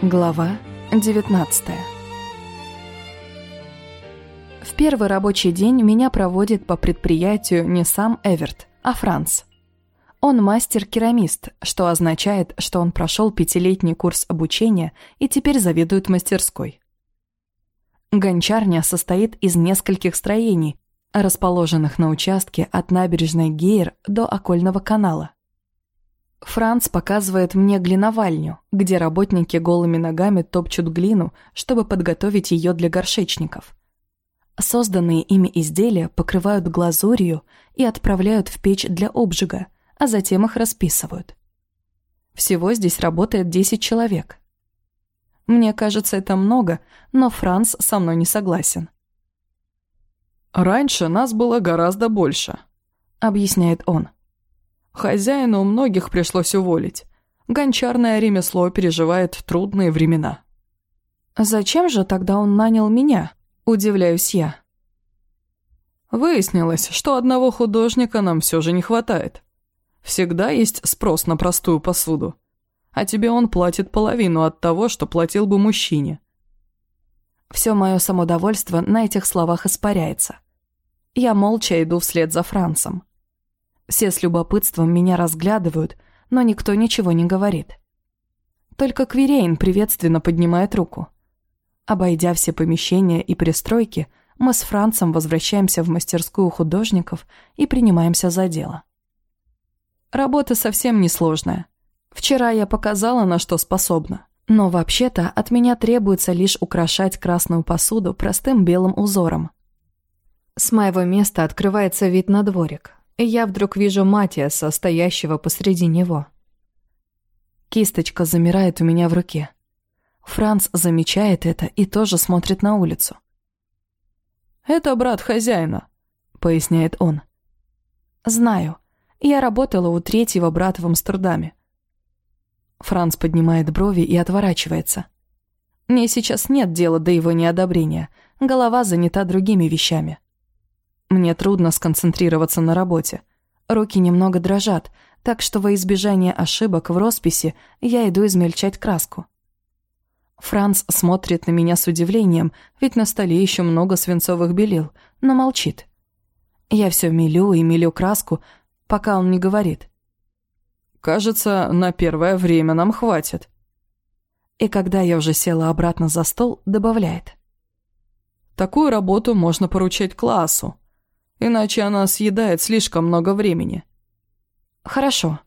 Глава 19 В первый рабочий день меня проводит по предприятию не сам Эверт, а Франц. Он мастер-керамист, что означает, что он прошел пятилетний курс обучения и теперь заведует мастерской. Гончарня состоит из нескольких строений, расположенных на участке от набережной Гейр до окольного канала. Франц показывает мне глиновальню, где работники голыми ногами топчут глину, чтобы подготовить ее для горшечников. Созданные ими изделия покрывают глазурью и отправляют в печь для обжига, а затем их расписывают. Всего здесь работает 10 человек. Мне кажется, это много, но Франц со мной не согласен. «Раньше нас было гораздо больше», — объясняет он. Хозяину у многих пришлось уволить. Гончарное ремесло переживает трудные времена. «Зачем же тогда он нанял меня?» – удивляюсь я. Выяснилось, что одного художника нам все же не хватает. Всегда есть спрос на простую посуду. А тебе он платит половину от того, что платил бы мужчине. Все мое самодовольство на этих словах испаряется. Я молча иду вслед за Францем. Все с любопытством меня разглядывают, но никто ничего не говорит. Только Квирейн приветственно поднимает руку. Обойдя все помещения и пристройки, мы с Францем возвращаемся в мастерскую художников и принимаемся за дело. Работа совсем несложная. Вчера я показала, на что способна. Но вообще-то от меня требуется лишь украшать красную посуду простым белым узором. С моего места открывается вид на дворик и я вдруг вижу Матиаса, стоящего посреди него. Кисточка замирает у меня в руке. Франц замечает это и тоже смотрит на улицу. «Это брат хозяина», — поясняет он. «Знаю. Я работала у третьего брата в Амстердаме». Франц поднимает брови и отворачивается. Мне сейчас нет дела до его неодобрения. Голова занята другими вещами. Мне трудно сконцентрироваться на работе. Руки немного дрожат, так что во избежание ошибок в росписи я иду измельчать краску. Франц смотрит на меня с удивлением, ведь на столе еще много свинцовых белил, но молчит. Я все мелю и мелю краску, пока он не говорит. «Кажется, на первое время нам хватит». И когда я уже села обратно за стол, добавляет. «Такую работу можно поручать классу иначе она съедает слишком много времени». «Хорошо».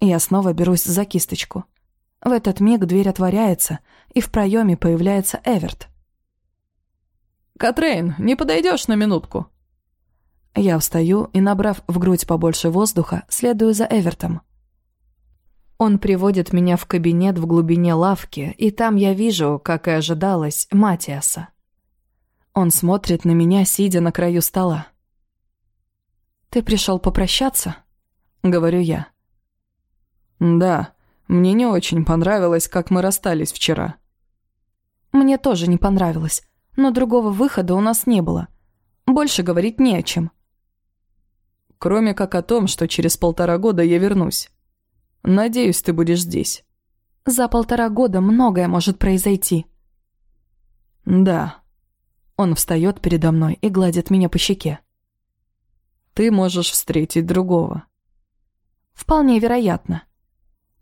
Я снова берусь за кисточку. В этот миг дверь отворяется, и в проеме появляется Эверт. «Катрейн, не подойдешь на минутку?» Я встаю и, набрав в грудь побольше воздуха, следую за Эвертом. Он приводит меня в кабинет в глубине лавки, и там я вижу, как и ожидалось, Матиаса. Он смотрит на меня, сидя на краю стола. «Ты пришел попрощаться?» — говорю я. «Да, мне не очень понравилось, как мы расстались вчера». «Мне тоже не понравилось, но другого выхода у нас не было. Больше говорить не о чем». «Кроме как о том, что через полтора года я вернусь. Надеюсь, ты будешь здесь». «За полтора года многое может произойти». «Да». Он встает передо мной и гладит меня по щеке ты можешь встретить другого. Вполне вероятно.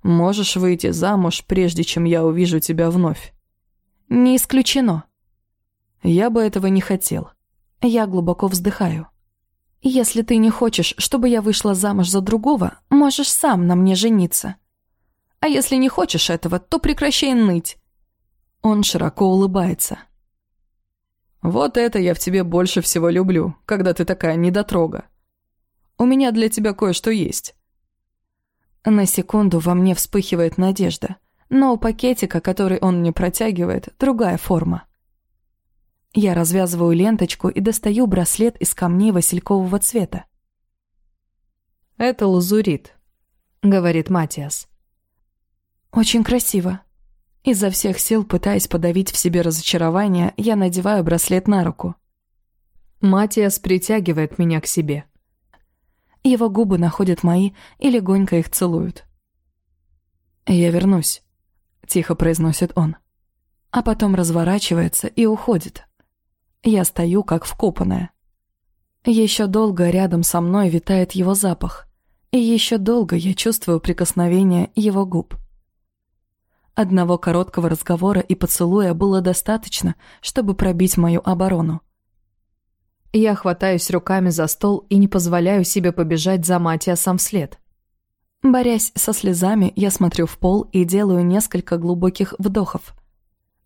Можешь выйти замуж, прежде чем я увижу тебя вновь. Не исключено. Я бы этого не хотел. Я глубоко вздыхаю. Если ты не хочешь, чтобы я вышла замуж за другого, можешь сам на мне жениться. А если не хочешь этого, то прекращай ныть. Он широко улыбается. Вот это я в тебе больше всего люблю, когда ты такая недотрога. У меня для тебя кое-что есть». На секунду во мне вспыхивает надежда, но у пакетика, который он мне протягивает, другая форма. Я развязываю ленточку и достаю браслет из камней василькового цвета. «Это лазурит», — говорит Матиас. «Очень красиво». Изо всех сил, пытаясь подавить в себе разочарование, я надеваю браслет на руку. Матиас притягивает меня к себе. Его губы находят мои и легонько их целуют. «Я вернусь», — тихо произносит он. А потом разворачивается и уходит. Я стою, как вкопанная. Еще долго рядом со мной витает его запах, и еще долго я чувствую прикосновение его губ. Одного короткого разговора и поцелуя было достаточно, чтобы пробить мою оборону. Я хватаюсь руками за стол и не позволяю себе побежать за Матиасом вслед. Борясь со слезами, я смотрю в пол и делаю несколько глубоких вдохов.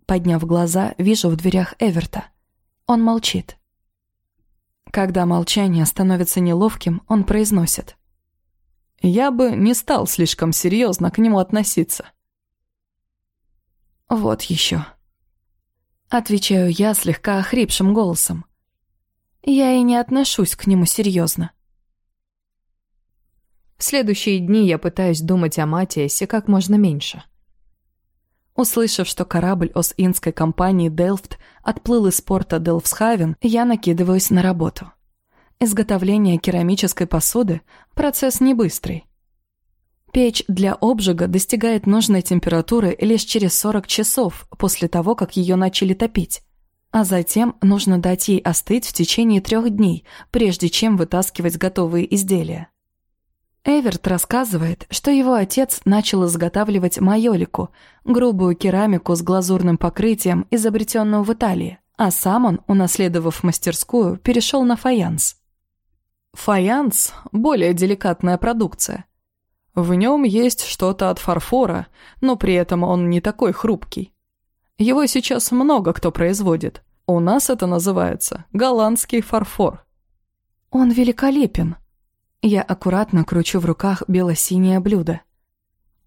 Подняв глаза, вижу в дверях Эверта. Он молчит. Когда молчание становится неловким, он произносит. «Я бы не стал слишком серьезно к нему относиться». «Вот еще». Отвечаю я слегка охрипшим голосом. Я и не отношусь к нему серьезно. В следующие дни я пытаюсь думать о Матиасе как можно меньше. Услышав, что корабль Ос-Индской компании «Делфт» отплыл из порта Делфсхавен, я накидываюсь на работу. Изготовление керамической посуды – процесс не быстрый. Печь для обжига достигает нужной температуры лишь через 40 часов после того, как ее начали топить. А затем нужно дать ей остыть в течение трех дней, прежде чем вытаскивать готовые изделия. Эверт рассказывает, что его отец начал изготавливать майолику, грубую керамику с глазурным покрытием, изобретенную в Италии, а сам он, унаследовав мастерскую, перешел на фаянс. Фаянс – более деликатная продукция. В нем есть что-то от фарфора, но при этом он не такой хрупкий. Его сейчас много кто производит. У нас это называется голландский фарфор. Он великолепен. Я аккуратно кручу в руках бело-синее блюдо.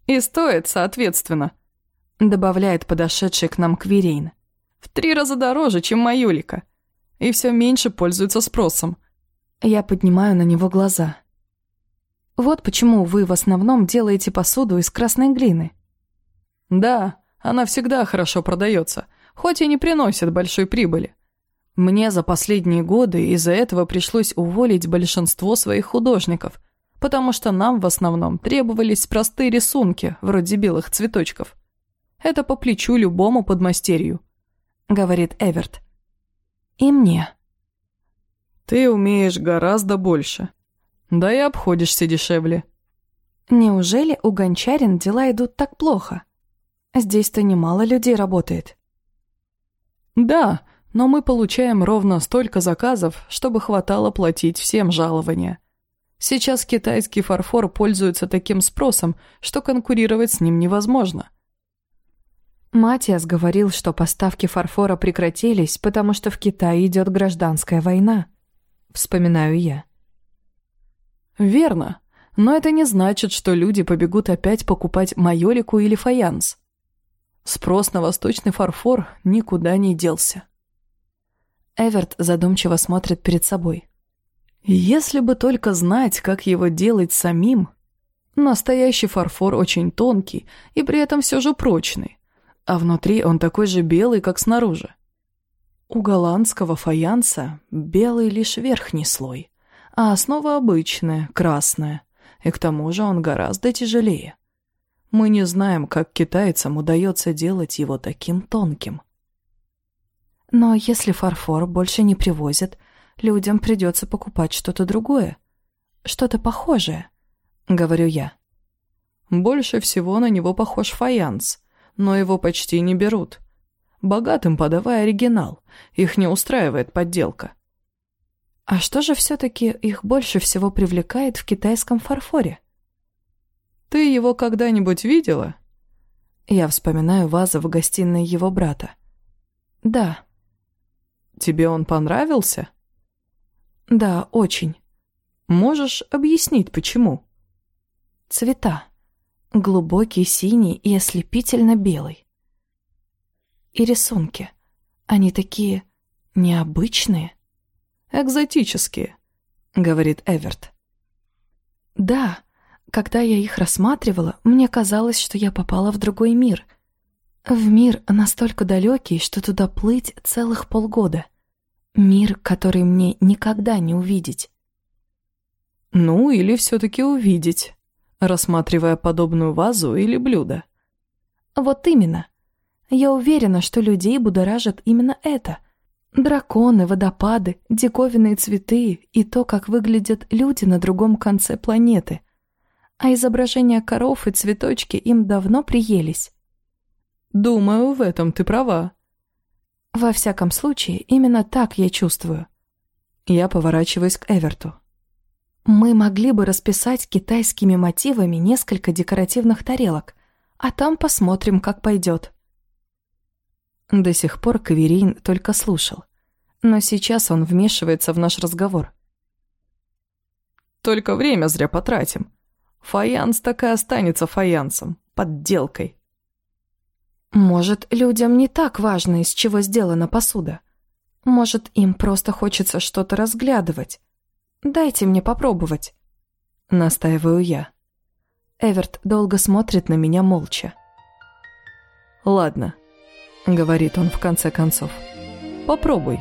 И стоит, соответственно, добавляет подошедший к нам Квирейн. В три раза дороже, чем Маюлика. И все меньше пользуется спросом. Я поднимаю на него глаза. Вот почему вы в основном делаете посуду из красной глины. Да, она всегда хорошо продается, хоть и не приносит большой прибыли. Мне за последние годы из-за этого пришлось уволить большинство своих художников, потому что нам в основном требовались простые рисунки, вроде белых цветочков. Это по плечу любому подмастерью, говорит Эверт. И мне. Ты умеешь гораздо больше. Да и обходишься дешевле. Неужели у гончарин дела идут так плохо? Здесь-то немало людей работает. Да, но мы получаем ровно столько заказов, чтобы хватало платить всем жалования. Сейчас китайский фарфор пользуется таким спросом, что конкурировать с ним невозможно. Матиас говорил, что поставки фарфора прекратились, потому что в Китае идет гражданская война. Вспоминаю я. Верно, но это не значит, что люди побегут опять покупать майолику или фаянс. Спрос на восточный фарфор никуда не делся. Эверт задумчиво смотрит перед собой. Если бы только знать, как его делать самим. Настоящий фарфор очень тонкий и при этом все же прочный, а внутри он такой же белый, как снаружи. У голландского фаянса белый лишь верхний слой, а основа обычная, красная, и к тому же он гораздо тяжелее. Мы не знаем, как китайцам удается делать его таким тонким. Но если фарфор больше не привозят, людям придется покупать что-то другое. Что-то похожее, говорю я. Больше всего на него похож фаянс, но его почти не берут. Богатым подавай оригинал, их не устраивает подделка. А что же все-таки их больше всего привлекает в китайском фарфоре? Ты его когда-нибудь видела? Я вспоминаю вазу в гостиной его брата. Да. Тебе он понравился? Да, очень. Можешь объяснить, почему? Цвета. Глубокий синий и ослепительно белый. И рисунки. Они такие необычные. Экзотические, говорит Эверт. Да, когда я их рассматривала, мне казалось, что я попала в другой мир. В мир настолько далекий, что туда плыть целых полгода. Мир, который мне никогда не увидеть. Ну, или все-таки увидеть, рассматривая подобную вазу или блюдо. Вот именно. Я уверена, что людей будоражит именно это. Драконы, водопады, диковинные цветы и то, как выглядят люди на другом конце планеты. А изображения коров и цветочки им давно приелись. Думаю, в этом ты права. Во всяком случае, именно так я чувствую. Я поворачиваюсь к Эверту. Мы могли бы расписать китайскими мотивами несколько декоративных тарелок, а там посмотрим, как пойдет. До сих пор Каверин только слушал, но сейчас он вмешивается в наш разговор. Только время зря потратим. Фаянс так и останется фаянсом, подделкой. Может, людям не так важно, из чего сделана посуда. Может, им просто хочется что-то разглядывать, Дайте мне попробовать. Настаиваю я. Эверт долго смотрит на меня молча. «Ладно», — говорит он в конце концов. «Попробуй».